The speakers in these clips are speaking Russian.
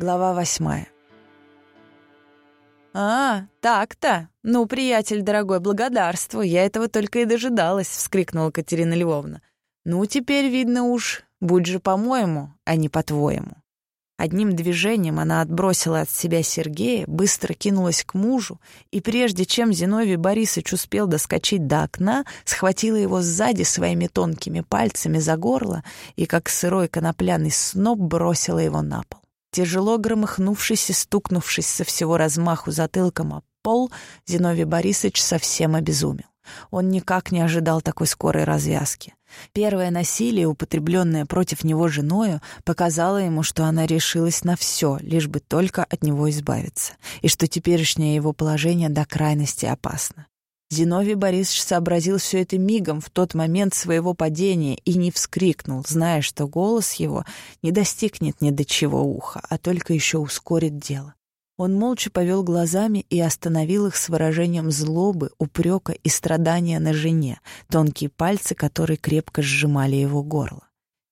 Глава восьмая. «А, так-то! Ну, приятель дорогой, благодарствую, я этого только и дожидалась», — вскрикнула Катерина Львовна. «Ну, теперь видно уж, будь же по-моему, а не по-твоему». Одним движением она отбросила от себя Сергея, быстро кинулась к мужу, и прежде чем Зиновий Борисович успел доскочить до окна, схватила его сзади своими тонкими пальцами за горло и, как сырой конопляный сноп, бросила его на пол. Тяжело громыхнувшись и стукнувшись со всего размаху затылком о пол, Зиновий Борисович совсем обезумел. Он никак не ожидал такой скорой развязки. Первое насилие, употребленное против него женою, показало ему, что она решилась на все, лишь бы только от него избавиться, и что теперешнее его положение до крайности опасно. Зиновий Борисович сообразил все это мигом в тот момент своего падения и не вскрикнул, зная, что голос его не достигнет ни до чего уха, а только еще ускорит дело. Он молча повел глазами и остановил их с выражением злобы, упрека и страдания на жене, тонкие пальцы, которые крепко сжимали его горло.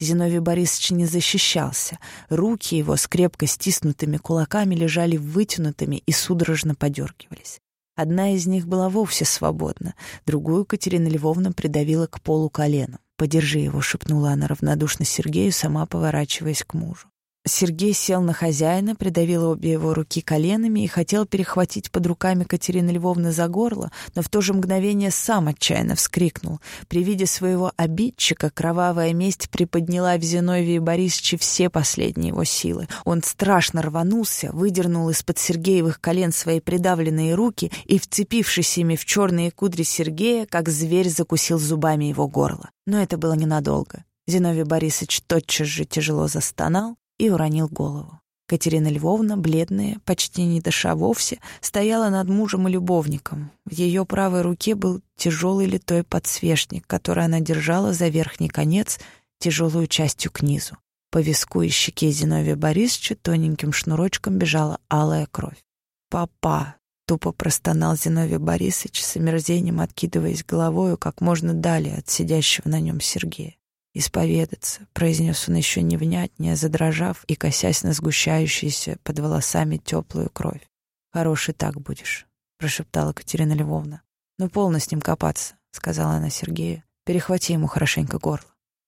Зиновий Борисович не защищался. Руки его с крепко стиснутыми кулаками лежали вытянутыми и судорожно подергивались. Одна из них была вовсе свободна, другую Катерина Львовна придавила к полу коленом. «Подержи его», — шепнула она равнодушно Сергею, сама поворачиваясь к мужу. Сергей сел на хозяина, придавил обе его руки коленами и хотел перехватить под руками Катерины Львовны за горло, но в то же мгновение сам отчаянно вскрикнул. При виде своего обидчика кровавая месть приподняла в Зиновии Борисовиче все последние его силы. Он страшно рванулся, выдернул из-под Сергеевых колен свои придавленные руки и, вцепившись ими в черные кудри Сергея, как зверь закусил зубами его горло. Но это было ненадолго. Зиновий Борисович тотчас же тяжело застонал, и уронил голову. Катерина Львовна, бледная, почти не дыша вовсе, стояла над мужем и любовником. В ее правой руке был тяжелый литой подсвечник, который она держала за верхний конец, тяжелую частью к низу. По виску и щеке Зиновия Борисовича тоненьким шнурочком бежала алая кровь. «Папа!» — тупо простонал Зиновий Борисович с омерзением, откидываясь головою как можно далее от сидящего на нем Сергея исповедаться», — произнес он еще невнятнее, задрожав и косясь на сгущающуюся под волосами теплую кровь. «Хороший так будешь», — прошептала Катерина Львовна. «Ну, полно с ним копаться», — сказала она Сергею. «Перехвати ему хорошенько горло».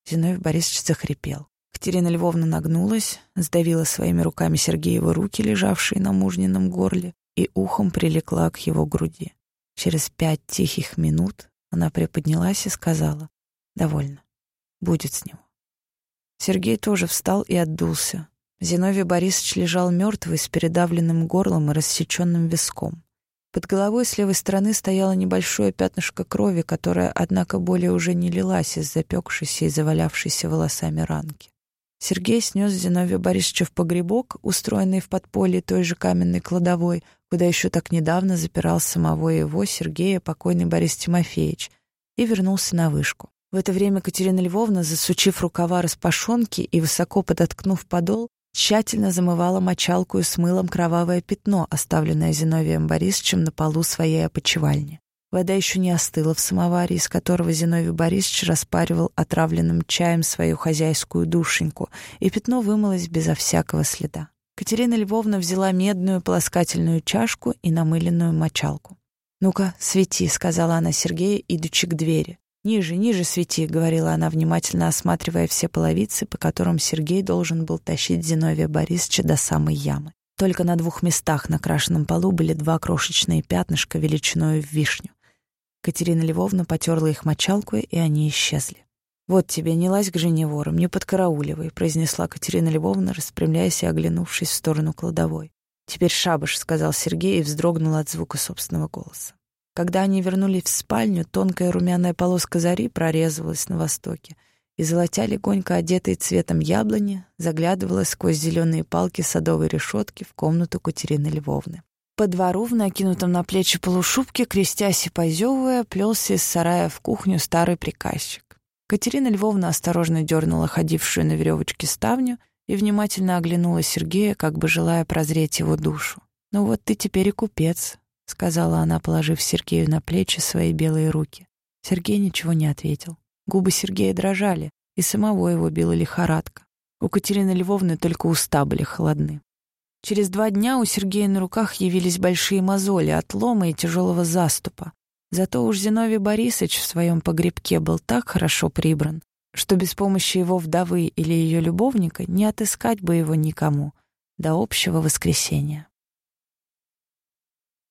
Зиновий Борисович захрипел. Катерина Львовна нагнулась, сдавила своими руками Сергеева руки, лежавшие на мужнином горле, и ухом прилегла к его груди. Через пять тихих минут она приподнялась и сказала «Довольно будет с него. Сергей тоже встал и отдулся. Зиновий Борисович лежал мертвый с передавленным горлом и рассеченным виском. Под головой с левой стороны стояло небольшое пятнышко крови, которое, однако, более уже не лилась из запекшейся и завалявшейся волосами ранки. Сергей снес Зиновия Борисовича в погребок, устроенный в подполье той же каменной кладовой, куда еще так недавно запирал самого его, Сергея, покойный Борис Тимофеевич, и вернулся на вышку. В это время Катерина Львовна, засучив рукава распашонки и высоко подоткнув подол, тщательно замывала мочалку и с мылом кровавое пятно, оставленное Зиновием Борисовичем на полу своей опочивальни. Вода еще не остыла в самоваре, из которого Зиновий Борисович распаривал отравленным чаем свою хозяйскую душеньку, и пятно вымылось безо всякого следа. Катерина Львовна взяла медную полоскательную чашку и намыленную мочалку. «Ну-ка, свети», — сказала она Сергею, идучи к двери. «Ниже, ниже свети», — говорила она, внимательно осматривая все половицы, по которым Сергей должен был тащить Зиновия Борисовича до самой ямы. Только на двух местах на крашенном полу были два крошечные пятнышка величиной в вишню. Катерина Львовна потерла их мочалкой, и они исчезли. «Вот тебе, не лазь к жене вором, не подкарауливай», — произнесла Катерина Львовна, распрямляясь и оглянувшись в сторону кладовой. «Теперь шабаш», — сказал Сергей и вздрогнул от звука собственного голоса. Когда они вернулись в спальню, тонкая румяная полоска зари прорезывалась на востоке, и золотя легонько одетый цветом яблони заглядывала сквозь зеленые палки садовой решетки в комнату Катерины Львовны. По двору в накинутом на плечи полушубке, крестясь и позевывая, плелся из сарая в кухню старый приказчик. Катерина Львовна осторожно дернула ходившую на веревочке ставню и внимательно оглянула Сергея, как бы желая прозреть его душу. «Ну вот ты теперь и купец», — сказала она, положив Сергею на плечи свои белые руки. Сергей ничего не ответил. Губы Сергея дрожали, и самого его била лихорадка. У Катерины Львовны только уста были холодны. Через два дня у Сергея на руках явились большие мозоли от лома и тяжелого заступа. Зато уж Зиновий Борисович в своем погребке был так хорошо прибран, что без помощи его вдовы или ее любовника не отыскать бы его никому до общего воскресения.